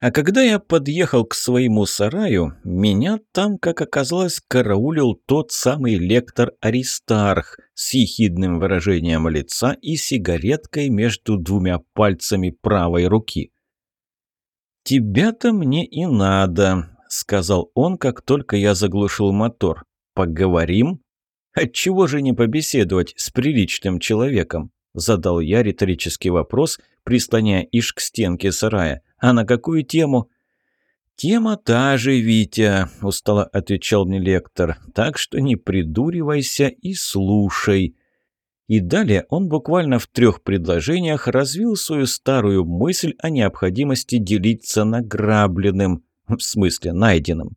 А когда я подъехал к своему сараю, меня там, как оказалось, караулил тот самый лектор Аристарх с ехидным выражением лица и сигареткой между двумя пальцами правой руки. «Тебя-то мне и надо», — сказал он, как только я заглушил мотор. «Поговорим?» «Отчего же не побеседовать с приличным человеком?» — задал я риторический вопрос, прислоняя Иш к стенке сарая. «А на какую тему?» «Тема та же, Витя», — устало отвечал мне лектор. «Так что не придуривайся и слушай». И далее он буквально в трех предложениях развил свою старую мысль о необходимости делиться награбленным, в смысле найденным.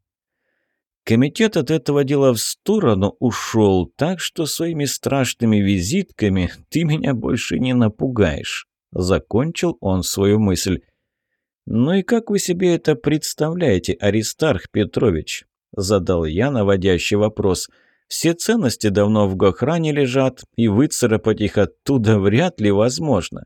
Комитет от этого дела в сторону ушел, так что своими страшными визитками ты меня больше не напугаешь. Закончил он свою мысль. «Ну и как вы себе это представляете, Аристарх Петрович?» Задал я наводящий вопрос. «Все ценности давно в Гохране лежат, и выцарапать их оттуда вряд ли возможно».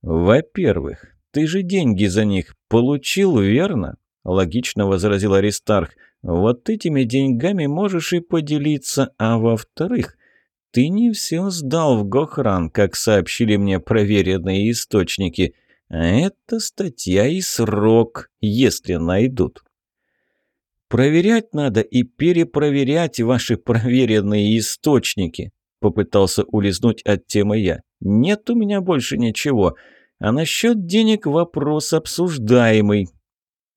«Во-первых, ты же деньги за них получил, верно?» Логично возразил Аристарх. Вот этими деньгами можешь и поделиться, а во-вторых, ты не все сдал в Гохран, как сообщили мне проверенные источники. Это статья и срок, если найдут. Проверять надо и перепроверять ваши проверенные источники, попытался улизнуть от темы я. Нет у меня больше ничего. А насчет денег вопрос обсуждаемый.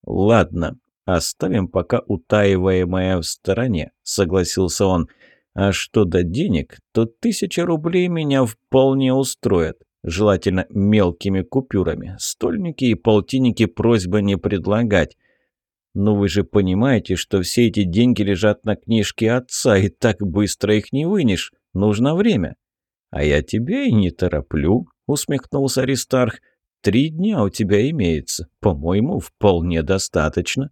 Ладно, «Оставим пока утаиваемое в стороне», — согласился он. «А что до денег, то тысяча рублей меня вполне устроит. Желательно мелкими купюрами. Стольники и полтинники просьба не предлагать. Но вы же понимаете, что все эти деньги лежат на книжке отца, и так быстро их не вынешь. Нужно время». «А я тебя и не тороплю», — усмехнулся Аристарх. «Три дня у тебя имеется. По-моему, вполне достаточно».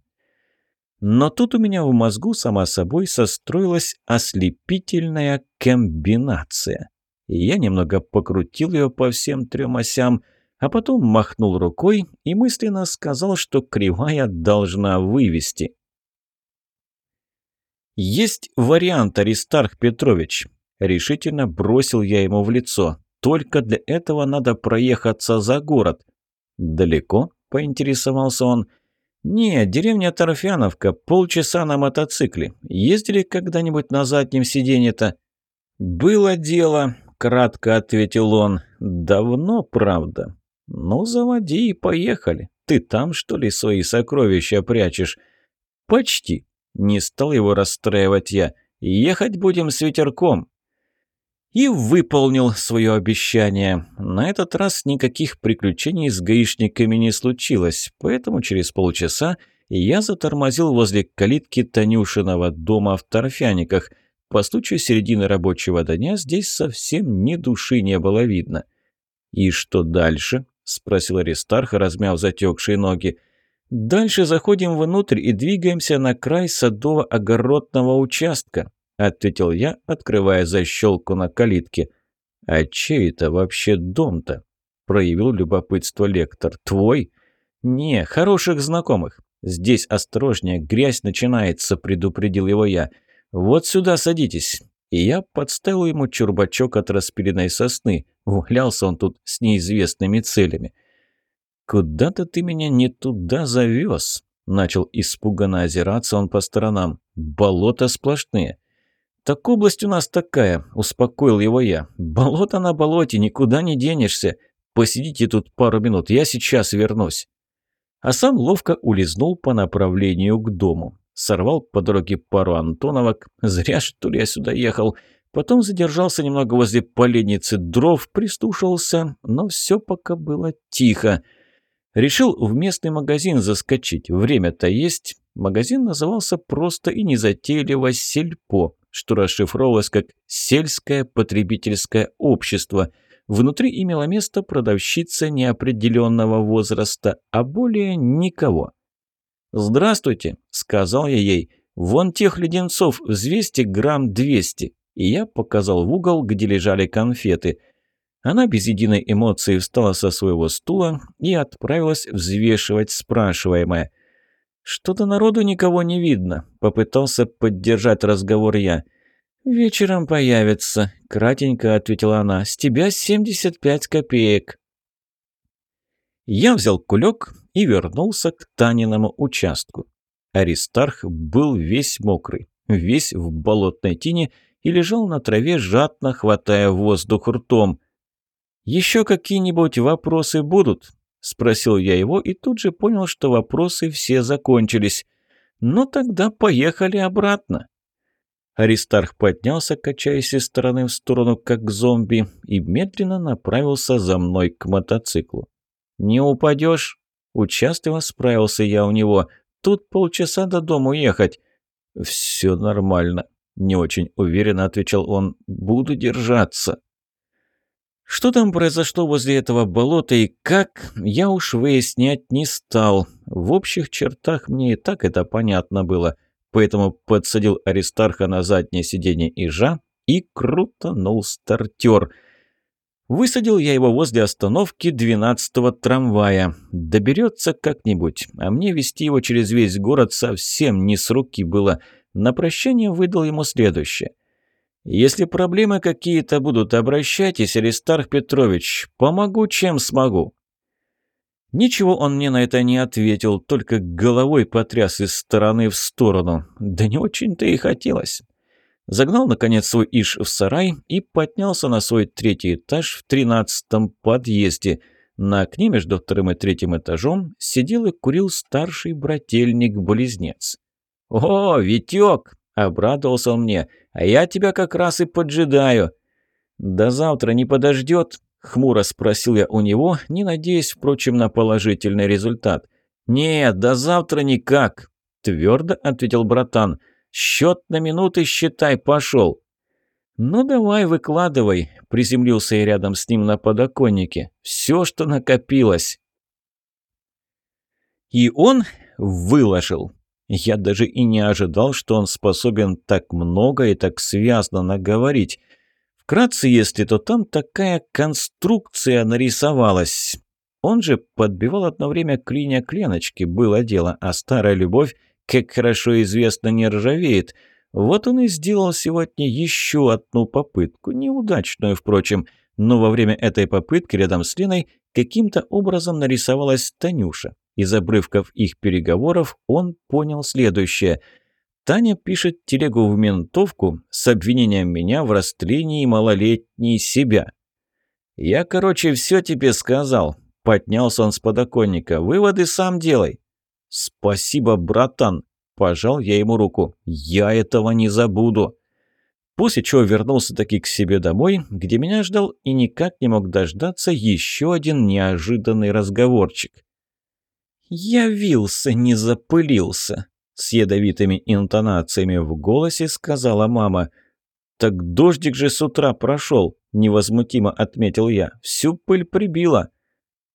Но тут у меня в мозгу сама собой состроилась ослепительная комбинация. Я немного покрутил ее по всем трем осям, а потом махнул рукой и мысленно сказал, что кривая должна вывести. «Есть вариант, Аристарх Петрович!» Решительно бросил я ему в лицо. «Только для этого надо проехаться за город». «Далеко?» – поинтересовался он – «Не, деревня Торфяновка, полчаса на мотоцикле. Ездили когда-нибудь на заднем сиденье-то?» «Было дело», — кратко ответил он. «Давно, правда. Ну, заводи и поехали. Ты там, что ли, свои сокровища прячешь?» «Почти», — не стал его расстраивать я. «Ехать будем с ветерком и выполнил свое обещание. На этот раз никаких приключений с гаишниками не случилось, поэтому через полчаса я затормозил возле калитки Танюшиного дома в Торфяниках. По случаю середины рабочего дня здесь совсем ни души не было видно. «И что дальше?» – спросил Аристарх, размяв затекшие ноги. «Дальше заходим внутрь и двигаемся на край садово-огородного участка. – ответил я, открывая защелку на калитке. «А чей это вообще дом-то?» – проявил любопытство лектор. «Твой?» «Не, хороших знакомых. Здесь осторожнее, грязь начинается», – предупредил его я. «Вот сюда садитесь». И я подставил ему чурбачок от распиленной сосны. Валялся он тут с неизвестными целями. «Куда-то ты меня не туда завез», – начал испуганно озираться он по сторонам. «Болота сплошные». «Так область у нас такая», – успокоил его я. «Болото на болоте, никуда не денешься. Посидите тут пару минут, я сейчас вернусь». А сам ловко улизнул по направлению к дому. Сорвал по дороге пару антоновок. Зря, что ли, я сюда ехал. Потом задержался немного возле поленницы дров, прислушался, но все пока было тихо. Решил в местный магазин заскочить. Время-то есть. Магазин назывался просто и незатейливо «Сельпо» что расшифровывалось как «сельское потребительское общество». Внутри имела место продавщица неопределенного возраста, а более никого. «Здравствуйте», — сказал я ей, — «вон тех леденцов взвесьте грамм двести». И я показал в угол, где лежали конфеты. Она без единой эмоции встала со своего стула и отправилась взвешивать спрашиваемое. «Что-то народу никого не видно», — попытался поддержать разговор я. «Вечером появится», — кратенько ответила она. «С тебя 75 копеек». Я взял кулек и вернулся к Таниному участку. Аристарх был весь мокрый, весь в болотной тине и лежал на траве, жадно хватая воздух ртом. «Еще какие-нибудь вопросы будут?» – спросил я его и тут же понял, что вопросы все закончились. «Ну тогда поехали обратно». Аристарх поднялся, качаясь из стороны в сторону, как зомби, и медленно направился за мной к мотоциклу. «Не упадешь?» Участливо справился я у него. «Тут полчаса до дома ехать». «Все нормально», – не очень уверенно отвечал он. «Буду держаться». Что там произошло возле этого болота и как, я уж выяснять не стал. В общих чертах мне и так это понятно было, поэтому подсадил Аристарха на заднее сиденье ижа и крутанул стартер. Высадил я его возле остановки 12-го трамвая. Доберется как-нибудь, а мне вести его через весь город совсем не с руки было. На прощание выдал ему следующее – если проблемы какие-то будут, обращайтесь, Аристарх Петрович. Помогу, чем смогу». Ничего он мне на это не ответил, только головой потряс из стороны в сторону. Да не очень-то и хотелось. Загнал, наконец, свой иш в сарай и поднялся на свой третий этаж в тринадцатом подъезде. На окне между вторым и третьим этажом сидел и курил старший брательник-близнец. «О, Витек!» – обрадовался он мне – а я тебя как раз и поджидаю». «До завтра не подождет?» – хмуро спросил я у него, не надеясь, впрочем, на положительный результат. «Нет, до завтра никак», – твердо ответил братан. «Счет на минуты, считай, пошел». «Ну давай, выкладывай», – приземлился я рядом с ним на подоконнике. «Все, что накопилось». И он выложил. Я даже и не ожидал, что он способен так много и так связно наговорить. Вкратце, если то там такая конструкция нарисовалась. Он же подбивал одно время клиня кленочки, было дело, а старая любовь, как хорошо известно, не ржавеет. Вот он и сделал сегодня еще одну попытку, неудачную, впрочем, но во время этой попытки рядом с Леной каким-то образом нарисовалась Танюша. Из обрывков их переговоров он понял следующее. Таня пишет телегу в ментовку с обвинением меня в растлении малолетней себя. «Я, короче, все тебе сказал», — поднялся он с подоконника. «Выводы сам делай». «Спасибо, братан», — пожал я ему руку. «Я этого не забуду». После чего вернулся таки к себе домой, где меня ждал и никак не мог дождаться еще один неожиданный разговорчик. «Явился, не запылился», — с ядовитыми интонациями в голосе сказала мама. «Так дождик же с утра прошел», — невозмутимо отметил я. «Всю пыль прибила».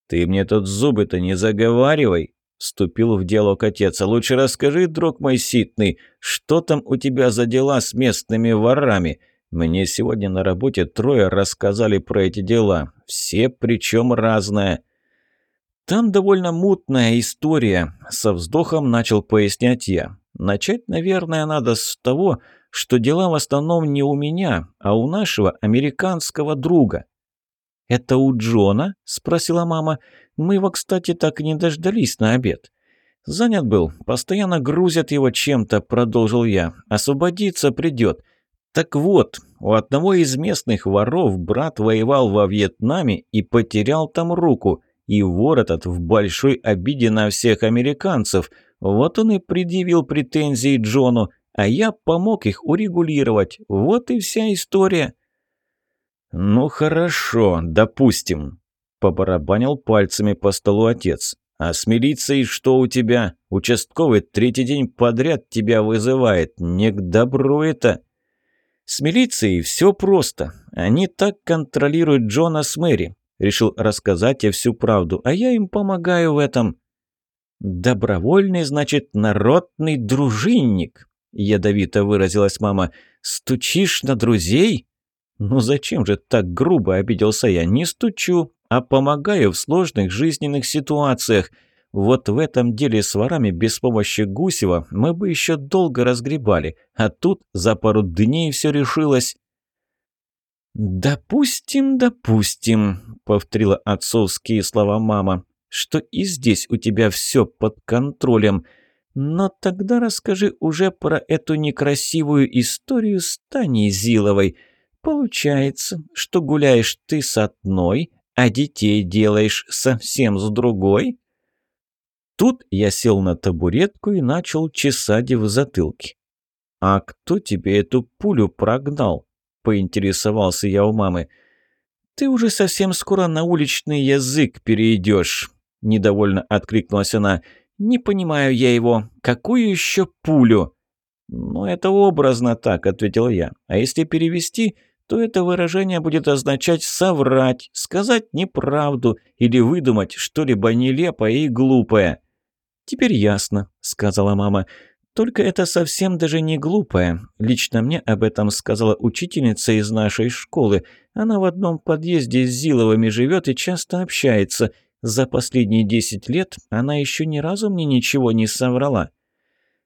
«Ты мне тут зубы-то не заговаривай», — вступил в диалог отец. «Лучше расскажи, друг мой ситный, что там у тебя за дела с местными ворами?» Мне сегодня на работе трое рассказали про эти дела. Все причем разное. «Там довольно мутная история», — со вздохом начал пояснять я. «Начать, наверное, надо с того, что дела в основном не у меня, а у нашего американского друга». «Это у Джона?» — спросила мама. «Мы его, кстати, так и не дождались на обед». «Занят был. Постоянно грузят его чем-то», — продолжил я. «Освободиться придет». «Так вот, у одного из местных воров брат воевал во Вьетнаме и потерял там руку и вор этот в большой обиде на всех американцев. Вот он и предъявил претензии Джону, а я помог их урегулировать. Вот и вся история». «Ну хорошо, допустим», — побарабанил пальцами по столу отец. «А с милицией что у тебя? Участковый третий день подряд тебя вызывает. Не к добру это». «С милицией все просто. Они так контролируют Джона с Мэри. Решил рассказать тебе всю правду, а я им помогаю в этом». «Добровольный, значит, народный дружинник», — ядовито выразилась мама. «Стучишь на друзей?» «Ну зачем же так грубо?» – обиделся я. «Не стучу, а помогаю в сложных жизненных ситуациях. Вот в этом деле с ворами без помощи Гусева мы бы еще долго разгребали, а тут за пару дней все решилось». «Допустим, допустим», — повторила отцовские слова мама, «что и здесь у тебя все под контролем. Но тогда расскажи уже про эту некрасивую историю с Таней Зиловой. Получается, что гуляешь ты с одной, а детей делаешь совсем с другой?» Тут я сел на табуретку и начал чесать в затылке. «А кто тебе эту пулю прогнал?» – поинтересовался я у мамы. «Ты уже совсем скоро на уличный язык перейдешь», – недовольно откликнулась она. «Не понимаю я его. Какую еще пулю?» «Ну, это образно так», – ответил я. «А если перевести, то это выражение будет означать соврать, сказать неправду или выдумать что-либо нелепое и глупое». «Теперь ясно», — сказала мама. «Только это совсем даже не глупое. Лично мне об этом сказала учительница из нашей школы. Она в одном подъезде с Зиловыми живет и часто общается. За последние десять лет она еще ни разу мне ничего не соврала».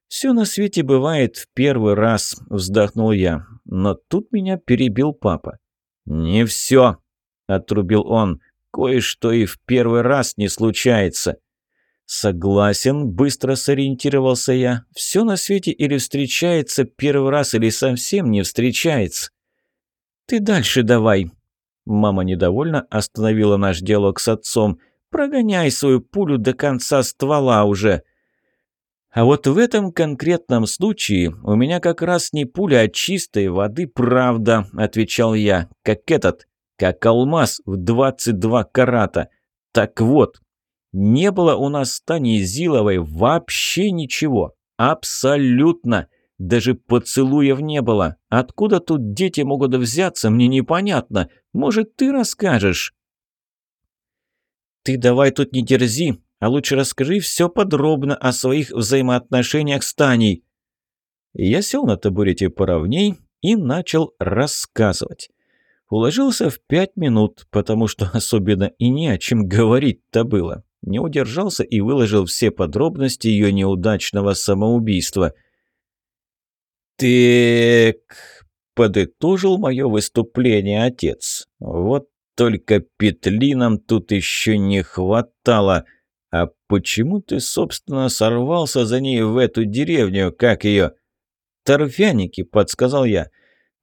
«Все на свете бывает в первый раз», — вздохнул я. Но тут меня перебил папа. «Не все», — отрубил он. «Кое-что и в первый раз не случается». «Согласен», — быстро сориентировался я. «Все на свете или встречается первый раз, или совсем не встречается». «Ты дальше давай». Мама недовольно остановила наш диалог с отцом. «Прогоняй свою пулю до конца ствола уже». А вот в этом конкретном случае у меня как раз не пуля, а чистой воды правда, отвечал я, как этот, как алмаз в 22 карата. Так вот, не было у нас с Таней Зиловой вообще ничего. Абсолютно. Даже поцелуев не было. Откуда тут дети могут взяться, мне непонятно. Может, ты расскажешь? Ты давай тут не дерзи, а лучше расскажи все подробно о своих взаимоотношениях с Таней. Я сел на табурете поровней и начал рассказывать. Уложился в пять минут, потому что особенно и не о чем говорить-то было не удержался и выложил все подробности ее неудачного самоубийства. «Так...» — подытожил мое выступление отец. «Вот только петли нам тут еще не хватало. А почему ты, собственно, сорвался за ней в эту деревню, как ее?» «Торфяники», — подсказал я.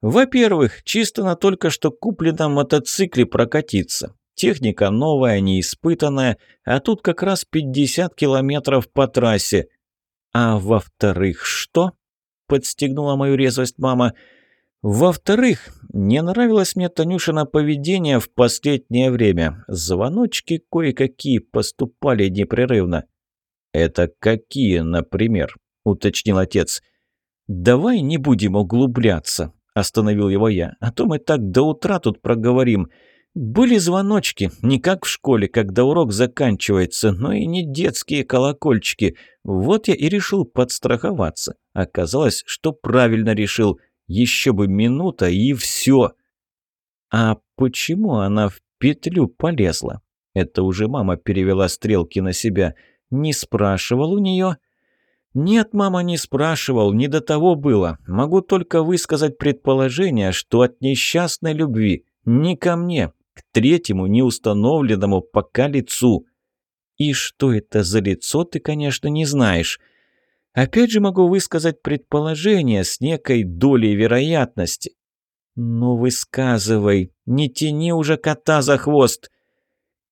«Во-первых, чисто на только что купленном мотоцикле прокатиться. Техника новая, неиспытанная, а тут как раз 50 километров по трассе. А во-вторых, что? Подстегнула мою резвость мама. Во-вторых, не нравилось мне Танюшина поведение в последнее время. Звоночки кое-какие поступали непрерывно. «Это какие, например?» – уточнил отец. «Давай не будем углубляться», – остановил его я. «А то мы так до утра тут проговорим. Были звоночки, не как в школе, когда урок заканчивается, но и не детские колокольчики. Вот я и решил подстраховаться. Оказалось, что правильно решил. Еще бы минута и все. А почему она в петлю полезла? Это уже мама перевела стрелки на себя. Не спрашивал у нее? Нет, мама, не спрашивал, не до того было. Могу только высказать предположение, что от несчастной любви. Не ко мне, к третьему неустановленному пока лицу. И что это за лицо, ты, конечно, не знаешь. Опять же могу высказать предположение с некой долей вероятности. Ну, высказывай, не тяни уже кота за хвост.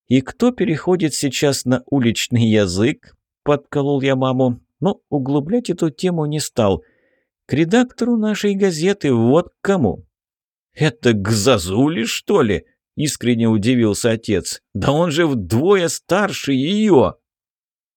И кто переходит сейчас на уличный язык? Подколол я маму, но углублять эту тему не стал. К редактору нашей газеты вот к кому. «Это к Зазуле, что ли?» Искренне удивился отец. «Да он же вдвое старше ее!»